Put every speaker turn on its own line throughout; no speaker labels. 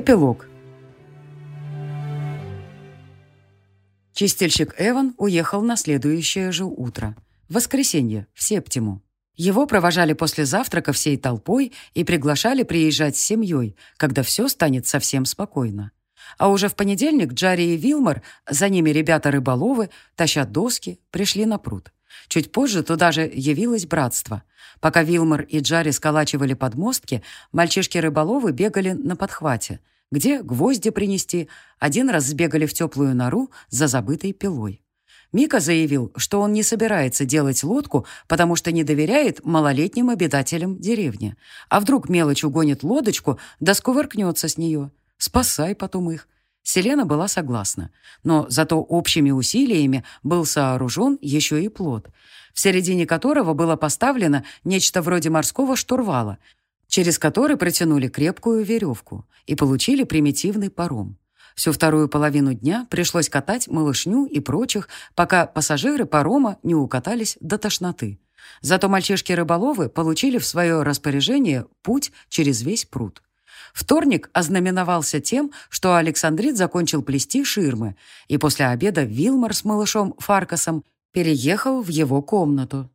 Эпилог. Чистильщик Эван уехал на следующее же утро. В воскресенье, в Септиму. Его провожали после завтрака всей толпой и приглашали приезжать с семьей, когда все станет совсем спокойно. А уже в понедельник Джарри и Вилмор, за ними ребята-рыболовы, тащат доски, пришли на пруд. Чуть позже туда же явилось братство. Пока Вилмор и Джарри сколачивали подмостки, мальчишки-рыболовы бегали на подхвате, где гвозди принести, один раз сбегали в теплую нору за забытой пилой. Мика заявил, что он не собирается делать лодку, потому что не доверяет малолетним обитателям деревни. А вдруг мелочь угонит лодочку, да скувыркнется с нее. Спасай потом их. Селена была согласна, но зато общими усилиями был сооружен еще и плот, в середине которого было поставлено нечто вроде морского штурвала, через который протянули крепкую веревку и получили примитивный паром. Всю вторую половину дня пришлось катать малышню и прочих, пока пассажиры парома не укатались до тошноты. Зато мальчишки-рыболовы получили в свое распоряжение путь через весь пруд. Вторник ознаменовался тем, что Александрит закончил плести ширмы, и после обеда Вилмар с малышом Фаркасом переехал в его комнату.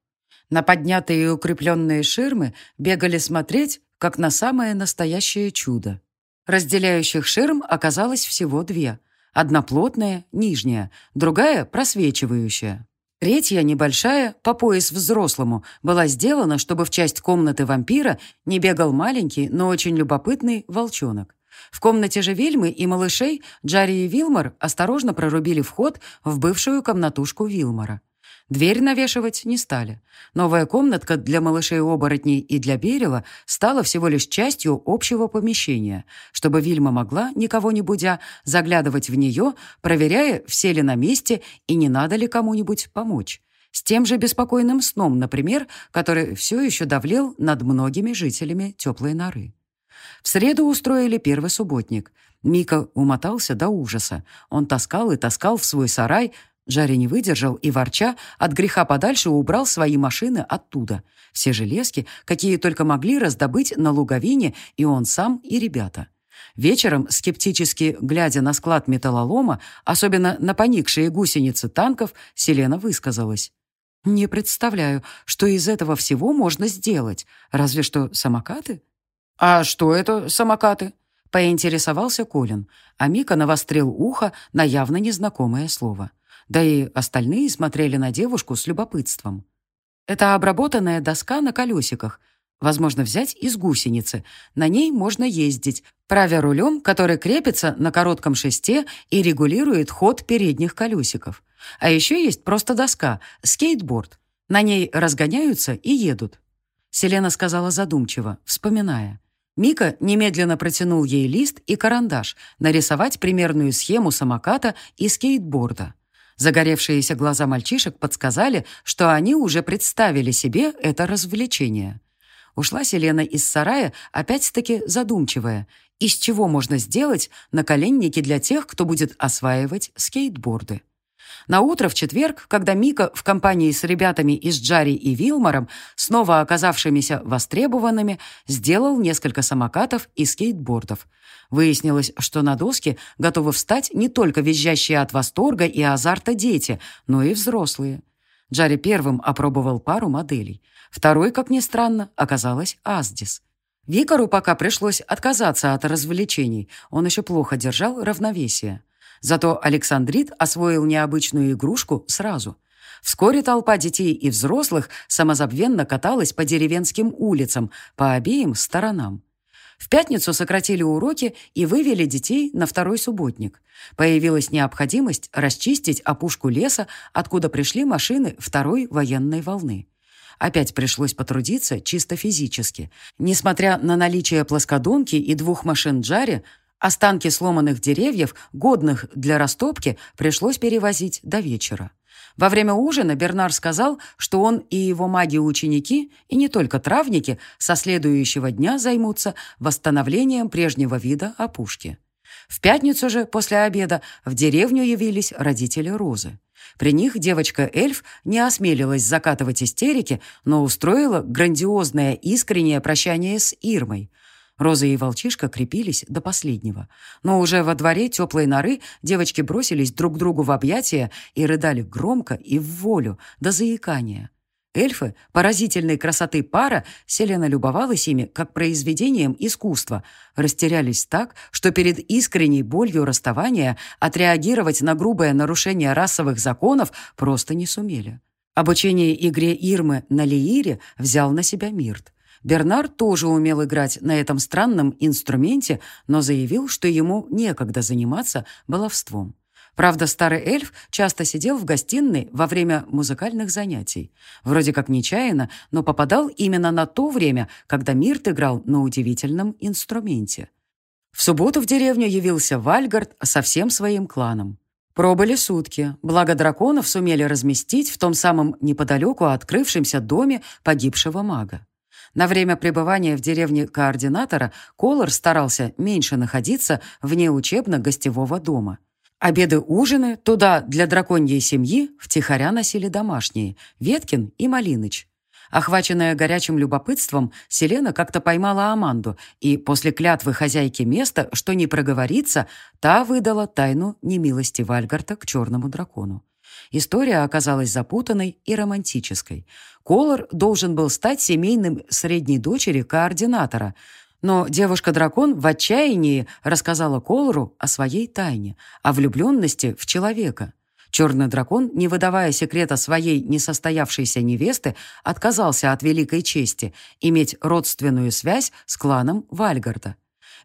На поднятые и укрепленные ширмы бегали смотреть, как на самое настоящее чудо. Разделяющих ширм оказалось всего две. Одна плотная, нижняя, другая просвечивающая. Третья, небольшая, по пояс взрослому, была сделана, чтобы в часть комнаты вампира не бегал маленький, но очень любопытный волчонок. В комнате же Вильмы и малышей Джарри и Вилмор осторожно прорубили вход в бывшую комнатушку Вилмора. Дверь навешивать не стали. Новая комнатка для малышей-оборотней и для Берила стала всего лишь частью общего помещения, чтобы Вильма могла, никого не будя, заглядывать в нее, проверяя, все ли на месте и не надо ли кому-нибудь помочь. С тем же беспокойным сном, например, который все еще давлел над многими жителями теплой норы. В среду устроили первый субботник. Мика умотался до ужаса. Он таскал и таскал в свой сарай Жарри не выдержал и, ворча, от греха подальше убрал свои машины оттуда. Все железки, какие только могли раздобыть на луговине, и он сам, и ребята. Вечером, скептически глядя на склад металлолома, особенно на поникшие гусеницы танков, Селена высказалась. «Не представляю, что из этого всего можно сделать. Разве что самокаты?» «А что это самокаты?» — поинтересовался Колин, а Мика навострил ухо на явно незнакомое слово. Да и остальные смотрели на девушку с любопытством. Это обработанная доска на колесиках. Возможно, взять из гусеницы. На ней можно ездить, правя рулем, который крепится на коротком шесте и регулирует ход передних колесиков. А еще есть просто доска, скейтборд. На ней разгоняются и едут. Селена сказала задумчиво, вспоминая. Мика немедленно протянул ей лист и карандаш нарисовать примерную схему самоката и скейтборда. Загоревшиеся глаза мальчишек подсказали, что они уже представили себе это развлечение. Ушла Селена из сарая, опять-таки задумчивая. Из чего можно сделать наколенники для тех, кто будет осваивать скейтборды? На утро в четверг, когда Мика в компании с ребятами из Джари и Вилмором, снова оказавшимися востребованными, сделал несколько самокатов и скейтбордов. Выяснилось, что на доске готовы встать не только визжащие от восторга и азарта дети, но и взрослые. Джари первым опробовал пару моделей. Второй, как ни странно, оказалась Аздис. Викару пока пришлось отказаться от развлечений, он еще плохо держал равновесие. Зато Александрит освоил необычную игрушку сразу. Вскоре толпа детей и взрослых самозабвенно каталась по деревенским улицам, по обеим сторонам. В пятницу сократили уроки и вывели детей на второй субботник. Появилась необходимость расчистить опушку леса, откуда пришли машины второй военной волны. Опять пришлось потрудиться чисто физически. Несмотря на наличие плоскодонки и двух машин Джари, Останки сломанных деревьев, годных для растопки, пришлось перевозить до вечера. Во время ужина Бернар сказал, что он и его маги-ученики, и не только травники, со следующего дня займутся восстановлением прежнего вида опушки. В пятницу же, после обеда, в деревню явились родители Розы. При них девочка-эльф не осмелилась закатывать истерики, но устроила грандиозное искреннее прощание с Ирмой – Роза и волчишка крепились до последнего. Но уже во дворе теплой норы девочки бросились друг другу в объятия и рыдали громко и в волю, до заикания. Эльфы, поразительной красоты пара, Селена любовалась ими как произведением искусства, растерялись так, что перед искренней болью расставания отреагировать на грубое нарушение расовых законов просто не сумели. Обучение игре Ирмы на Лиире взял на себя Мирт. Бернар тоже умел играть на этом странном инструменте, но заявил, что ему некогда заниматься баловством. Правда, старый эльф часто сидел в гостиной во время музыкальных занятий. Вроде как нечаянно, но попадал именно на то время, когда Мирт играл на удивительном инструменте. В субботу в деревню явился Вальгард со всем своим кланом. Пробыли сутки, благо драконов сумели разместить в том самом неподалеку открывшемся доме погибшего мага. На время пребывания в деревне координатора Колор старался меньше находиться вне учебно-гостевого дома. Обеды-ужины туда для драконьей семьи втихаря носили домашние – Веткин и Малиныч. Охваченная горячим любопытством, Селена как-то поймала Аманду, и после клятвы хозяйки места, что не проговорится, та выдала тайну немилости Вальгарта к черному дракону. История оказалась запутанной и романтической. Колор должен был стать семейным средней дочери координатора – но девушка-дракон в отчаянии рассказала Колору о своей тайне, о влюбленности в человека. Черный дракон, не выдавая секрета своей несостоявшейся невесты, отказался от великой чести иметь родственную связь с кланом Вальгарда.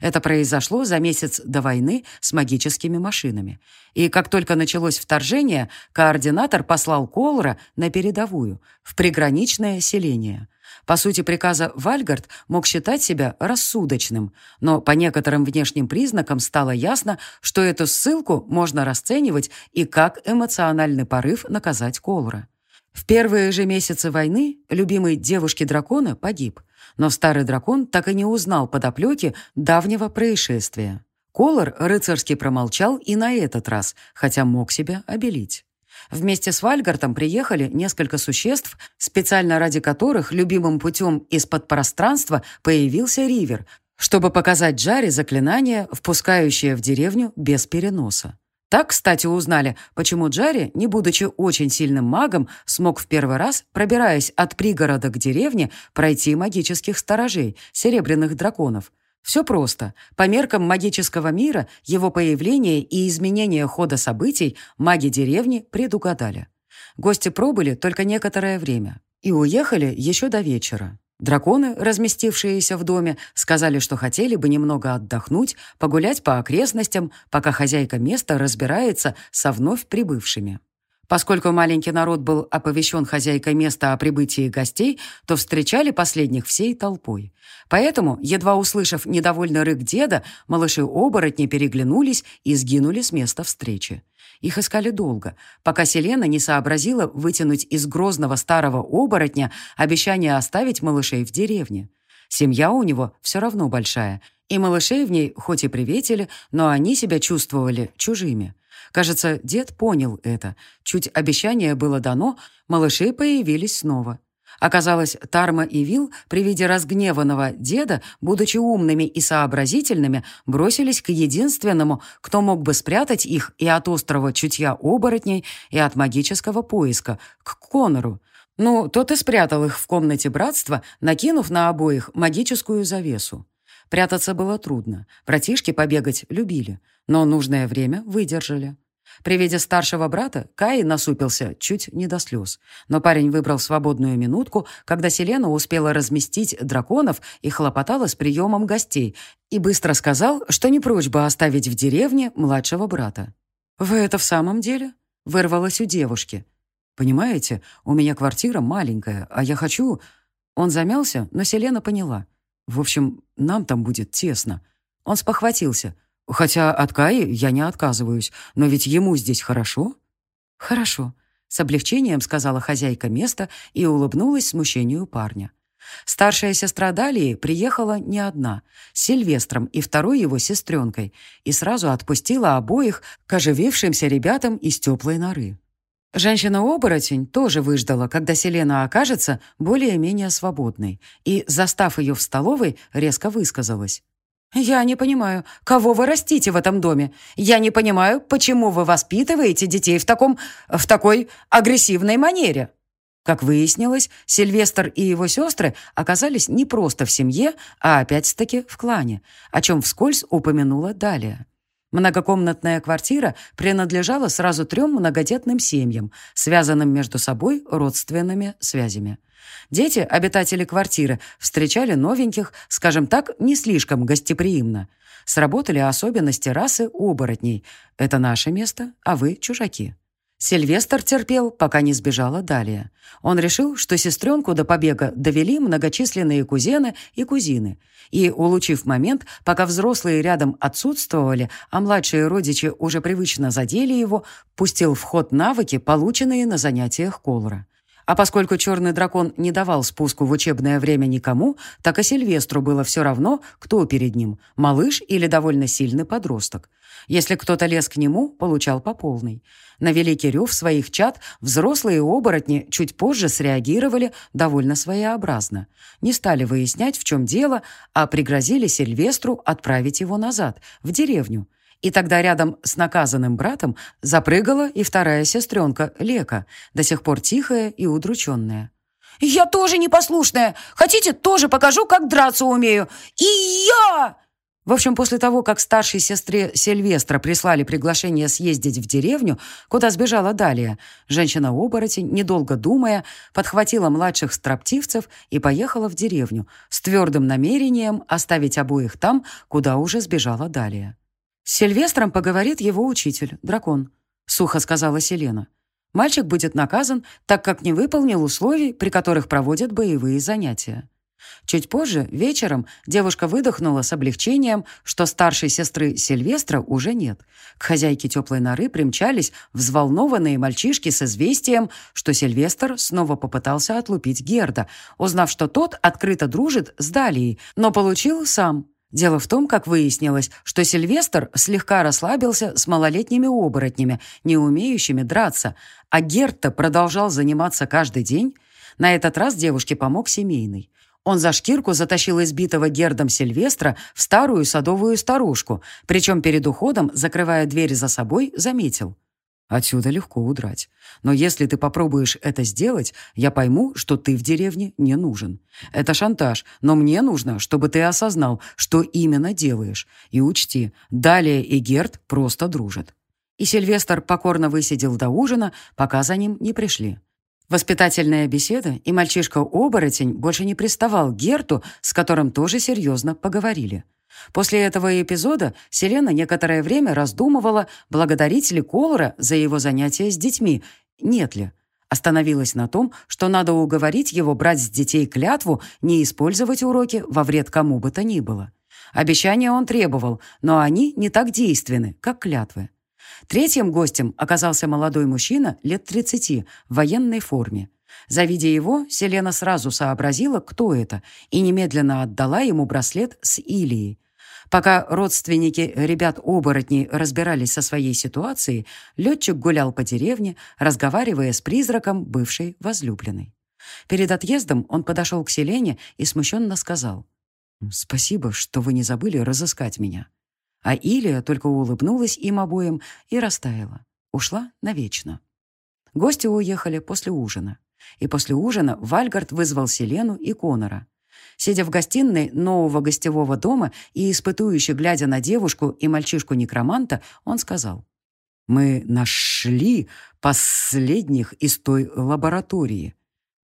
Это произошло за месяц до войны с магическими машинами. И как только началось вторжение, координатор послал Колора на передовую, в приграничное селение. По сути приказа Вальгард мог считать себя рассудочным, но по некоторым внешним признакам стало ясно, что эту ссылку можно расценивать и как эмоциональный порыв наказать Колора. В первые же месяцы войны любимый девушки-дракона погиб, но старый дракон так и не узнал подоплеки давнего происшествия. Колор рыцарски промолчал и на этот раз, хотя мог себя обелить. Вместе с Вальгартом приехали несколько существ, специально ради которых любимым путем из-под пространства появился Ривер, чтобы показать Джаре заклинание, впускающее в деревню без переноса. Так, кстати, узнали, почему Джарри, не будучи очень сильным магом, смог в первый раз, пробираясь от пригорода к деревне, пройти магических сторожей, серебряных драконов. Все просто. По меркам магического мира его появление и изменение хода событий маги деревни предугадали. Гости пробыли только некоторое время и уехали еще до вечера. Драконы, разместившиеся в доме, сказали, что хотели бы немного отдохнуть, погулять по окрестностям, пока хозяйка места разбирается со вновь прибывшими. Поскольку маленький народ был оповещен хозяйкой места о прибытии гостей, то встречали последних всей толпой. Поэтому, едва услышав недовольный рык деда, малыши-оборотни переглянулись и сгинули с места встречи. Их искали долго, пока Селена не сообразила вытянуть из грозного старого оборотня обещание оставить малышей в деревне. Семья у него все равно большая, и малышей в ней хоть и приветили, но они себя чувствовали чужими. Кажется, дед понял это. Чуть обещание было дано, малыши появились снова. Оказалось, Тарма и Вил при виде разгневанного деда, будучи умными и сообразительными, бросились к единственному, кто мог бы спрятать их и от острого чутья оборотней, и от магического поиска, к Конору. Ну, тот и спрятал их в комнате братства, накинув на обоих магическую завесу. Прятаться было трудно. Братишки побегать любили, но нужное время выдержали. При виде старшего брата Кай насупился чуть не до слез. Но парень выбрал свободную минутку, когда Селена успела разместить драконов и хлопотала с приемом гостей, и быстро сказал, что не прочь бы оставить в деревне младшего брата. «Вы это в самом деле?» — вырвалось у девушки. «Понимаете, у меня квартира маленькая, а я хочу...» Он замялся, но Селена поняла. «В общем, нам там будет тесно». Он спохватился — Хотя от Каи я не отказываюсь, но ведь ему здесь хорошо». «Хорошо», — с облегчением сказала хозяйка места и улыбнулась смущению парня. Старшая сестра Далии приехала не одна, с Сильвестром и второй его сестренкой, и сразу отпустила обоих к оживившимся ребятам из теплой норы. Женщина-оборотень тоже выждала, когда Селена окажется более-менее свободной, и, застав ее в столовой, резко высказалась. «Я не понимаю, кого вы растите в этом доме? Я не понимаю, почему вы воспитываете детей в таком... в такой агрессивной манере?» Как выяснилось, Сильвестр и его сестры оказались не просто в семье, а опять-таки в клане, о чем вскользь упомянула далее. Многокомнатная квартира принадлежала сразу трем многодетным семьям, связанным между собой родственными связями. Дети, обитатели квартиры, встречали новеньких, скажем так, не слишком гостеприимно. Сработали особенности расы оборотней. Это наше место, а вы чужаки. Сильвестр терпел, пока не сбежала далее. Он решил, что сестренку до побега довели многочисленные кузены и кузины. И, улучив момент, пока взрослые рядом отсутствовали, а младшие родичи уже привычно задели его, пустил в ход навыки, полученные на занятиях Колора. А поскольку черный дракон не давал спуску в учебное время никому, так и Сильвестру было все равно, кто перед ним – малыш или довольно сильный подросток. Если кто-то лез к нему, получал по полной. На великий рев своих чад взрослые оборотни чуть позже среагировали довольно своеобразно. Не стали выяснять, в чем дело, а пригрозили Сильвестру отправить его назад, в деревню. И тогда рядом с наказанным братом запрыгала и вторая сестренка, Лека, до сих пор тихая и удрученная. «Я тоже непослушная! Хотите, тоже покажу, как драться умею! И я!» В общем, после того, как старшей сестре Сильвестра прислали приглашение съездить в деревню, куда сбежала Далия, женщина-оборотень, недолго думая, подхватила младших строптивцев и поехала в деревню с твердым намерением оставить обоих там, куда уже сбежала Далия. «С Сильвестром поговорит его учитель, дракон», — сухо сказала Селена. «Мальчик будет наказан, так как не выполнил условий, при которых проводят боевые занятия». Чуть позже, вечером, девушка выдохнула с облегчением, что старшей сестры Сильвестра уже нет. К хозяйке теплой норы примчались взволнованные мальчишки с известием, что Сильвестр снова попытался отлупить Герда, узнав, что тот открыто дружит с Далией, но получил сам. Дело в том, как выяснилось, что Сильвестр слегка расслабился с малолетними оборотнями, не умеющими драться, а Герта продолжал заниматься каждый день. На этот раз девушке помог семейный. Он за шкирку затащил избитого Гердом Сильвестра в старую садовую старушку, причем перед уходом, закрывая дверь за собой, заметил – Отсюда легко удрать. Но если ты попробуешь это сделать, я пойму, что ты в деревне не нужен. Это шантаж, но мне нужно, чтобы ты осознал, что именно делаешь. И учти, Далее и Герд просто дружат». И Сильвестр покорно высидел до ужина, пока за ним не пришли. Воспитательная беседа, и мальчишка-оборотень больше не приставал к Герту, с которым тоже серьезно поговорили. После этого эпизода Селена некоторое время раздумывала, благодарить ли Колора за его занятия с детьми, нет ли. Остановилась на том, что надо уговорить его брать с детей клятву не использовать уроки во вред кому бы то ни было. Обещания он требовал, но они не так действенны, как клятвы. Третьим гостем оказался молодой мужчина лет 30 в военной форме. Завидя его, Селена сразу сообразила, кто это, и немедленно отдала ему браслет с Илией. Пока родственники ребят-оборотней разбирались со своей ситуацией, летчик гулял по деревне, разговаривая с призраком бывшей возлюбленной. Перед отъездом он подошел к Селене и смущенно сказал, «Спасибо, что вы не забыли разыскать меня». А Илия только улыбнулась им обоим и растаяла. Ушла навечно. Гости уехали после ужина. И после ужина Вальгард вызвал Селену и Конора. Сидя в гостиной нового гостевого дома и испытующе глядя на девушку и мальчишку-некроманта, он сказал, «Мы нашли последних из той лаборатории».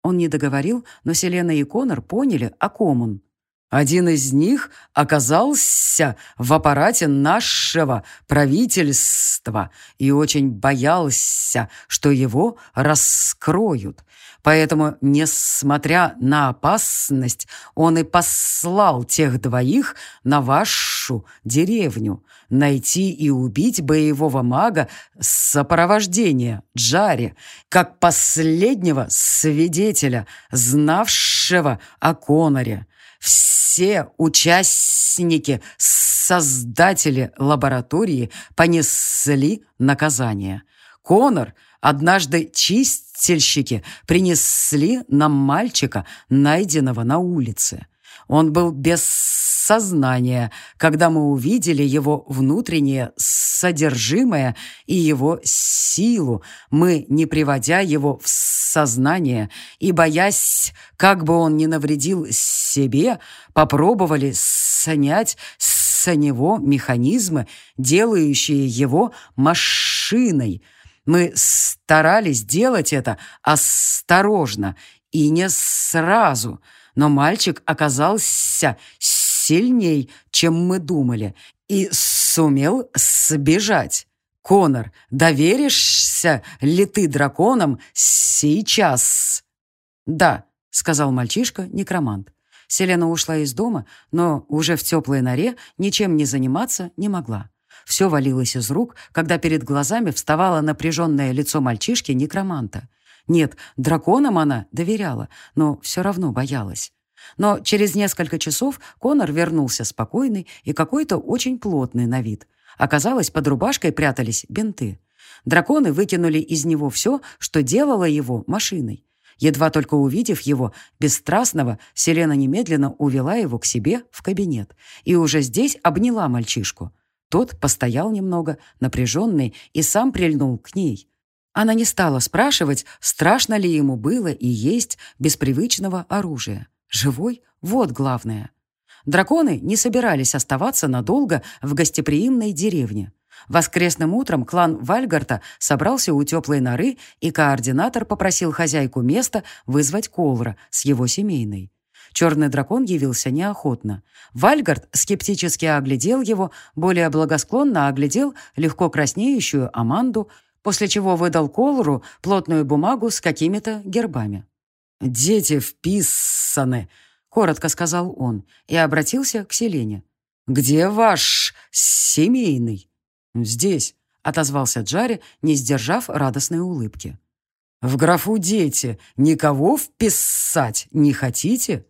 Он не договорил, но Селена и Конор поняли, о ком он. Один из них оказался в аппарате нашего правительства и очень боялся, что его раскроют. Поэтому, несмотря на опасность, он и послал тех двоих на вашу деревню найти и убить боевого мага сопровождения Джари, как последнего свидетеля, знавшего о Коноре. Все участники, создатели лаборатории понесли наказание. Конор Однажды чистильщики принесли нам мальчика, найденного на улице. Он был без сознания, когда мы увидели его внутреннее содержимое и его силу, мы, не приводя его в сознание и боясь, как бы он ни навредил себе, попробовали снять с него механизмы, делающие его машиной. Мы старались делать это осторожно и не сразу – но мальчик оказался сильней, чем мы думали, и сумел сбежать. Конор, доверишься ли ты драконам сейчас?» «Да», — сказал мальчишка-некромант. Селена ушла из дома, но уже в теплой норе ничем не заниматься не могла. Все валилось из рук, когда перед глазами вставало напряженное лицо мальчишки-некроманта. Нет, драконам она доверяла, но все равно боялась. Но через несколько часов Конор вернулся спокойный и какой-то очень плотный на вид. Оказалось, под рубашкой прятались бинты. Драконы выкинули из него все, что делало его машиной. Едва только увидев его, бесстрастного, Селена немедленно увела его к себе в кабинет и уже здесь обняла мальчишку. Тот постоял немного, напряженный, и сам прильнул к ней. Она не стала спрашивать, страшно ли ему было и есть без привычного оружия. Живой — вот главное. Драконы не собирались оставаться надолго в гостеприимной деревне. Воскресным утром клан Вальгарта собрался у теплой норы, и координатор попросил хозяйку места вызвать Колра с его семейной. Черный дракон явился неохотно. Вальгард скептически оглядел его, более благосклонно оглядел легко краснеющую Аманду после чего выдал Колору плотную бумагу с какими-то гербами. «Дети вписаны», — коротко сказал он и обратился к Селене. «Где ваш семейный?» «Здесь», — отозвался Джари, не сдержав радостной улыбки. «В графу «дети» никого вписать не хотите?»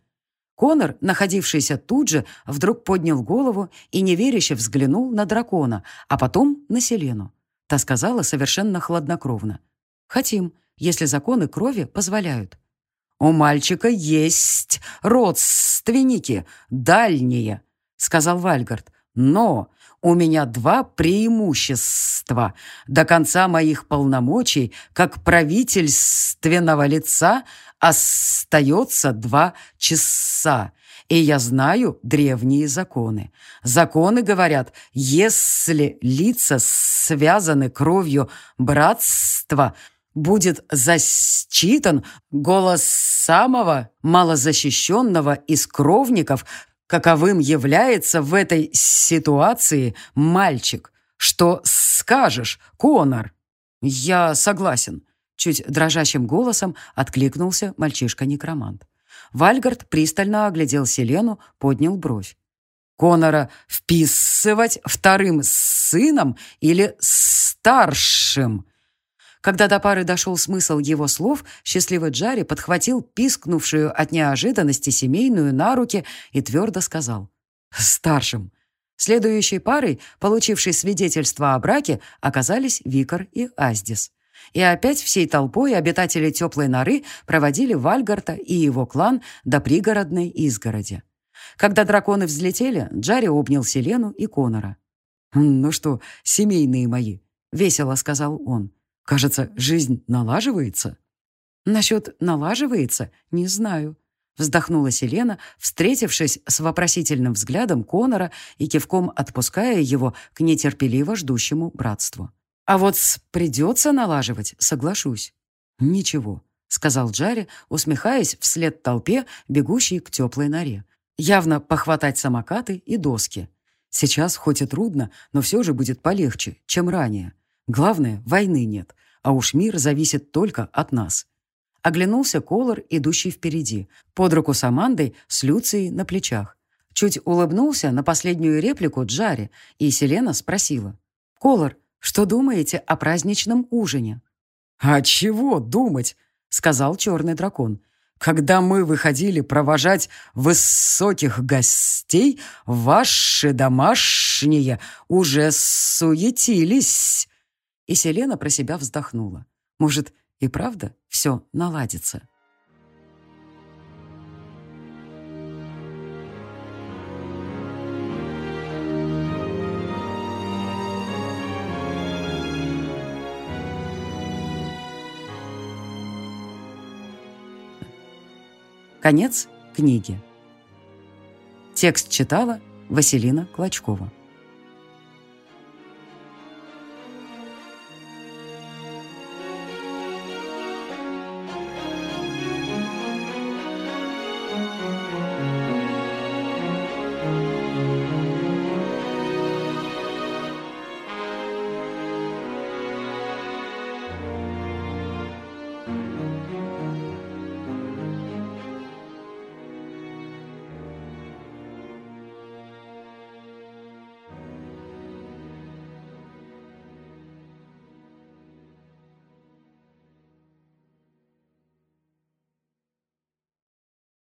Конор, находившийся тут же, вдруг поднял голову и неверяще взглянул на дракона, а потом на Селену. Та сказала совершенно хладнокровно. «Хотим, если законы крови позволяют». «У мальчика есть родственники, дальние», — сказал Вальгард. «Но у меня два преимущества. До конца моих полномочий, как правительственного лица, остается два часа. И я знаю древние законы. Законы говорят, если лица связаны кровью братства, будет засчитан голос самого малозащищенного из кровников, каковым является в этой ситуации мальчик. Что скажешь, Конор? Я согласен. Чуть дрожащим голосом откликнулся мальчишка-некромант. Вальгард пристально оглядел Селену, поднял бровь. Конора вписывать вторым сыном или старшим? Когда до пары дошел смысл его слов, счастливый Джарри подхватил пискнувшую от неожиданности семейную на руки и твердо сказал «Старшим». Следующей парой, получившей свидетельство о браке, оказались Викар и Аздис. И опять всей толпой обитатели теплой норы проводили Вальгарта и его клан до пригородной изгороди. Когда драконы взлетели, Джарри обнял Селену и Конора. «Ну что, семейные мои», — весело сказал он. «Кажется, жизнь налаживается». «Насчет налаживается? Не знаю», — вздохнула Селена, встретившись с вопросительным взглядом Конора и кивком отпуская его к нетерпеливо ждущему братству. А вот придется налаживать, соглашусь. Ничего, сказал Джарри, усмехаясь вслед толпе, бегущей к теплой норе. Явно похватать самокаты и доски. Сейчас хоть и трудно, но все же будет полегче, чем ранее. Главное, войны нет, а уж мир зависит только от нас. Оглянулся Колор, идущий впереди, под руку с Амандой, с Люцией на плечах. Чуть улыбнулся на последнюю реплику Джари, и Селена спросила. «Колор, что думаете о праздничном ужине?» «А чего думать?» — сказал черный дракон. «Когда мы выходили провожать высоких гостей, ваши домашние уже суетились». И Селена про себя вздохнула. Может, и правда все наладится. Конец книги. Текст читала Василина Клочкова.